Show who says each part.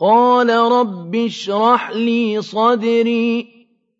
Speaker 1: قَالَ رَبِّ اشْرَحْ لِي صَدْرِي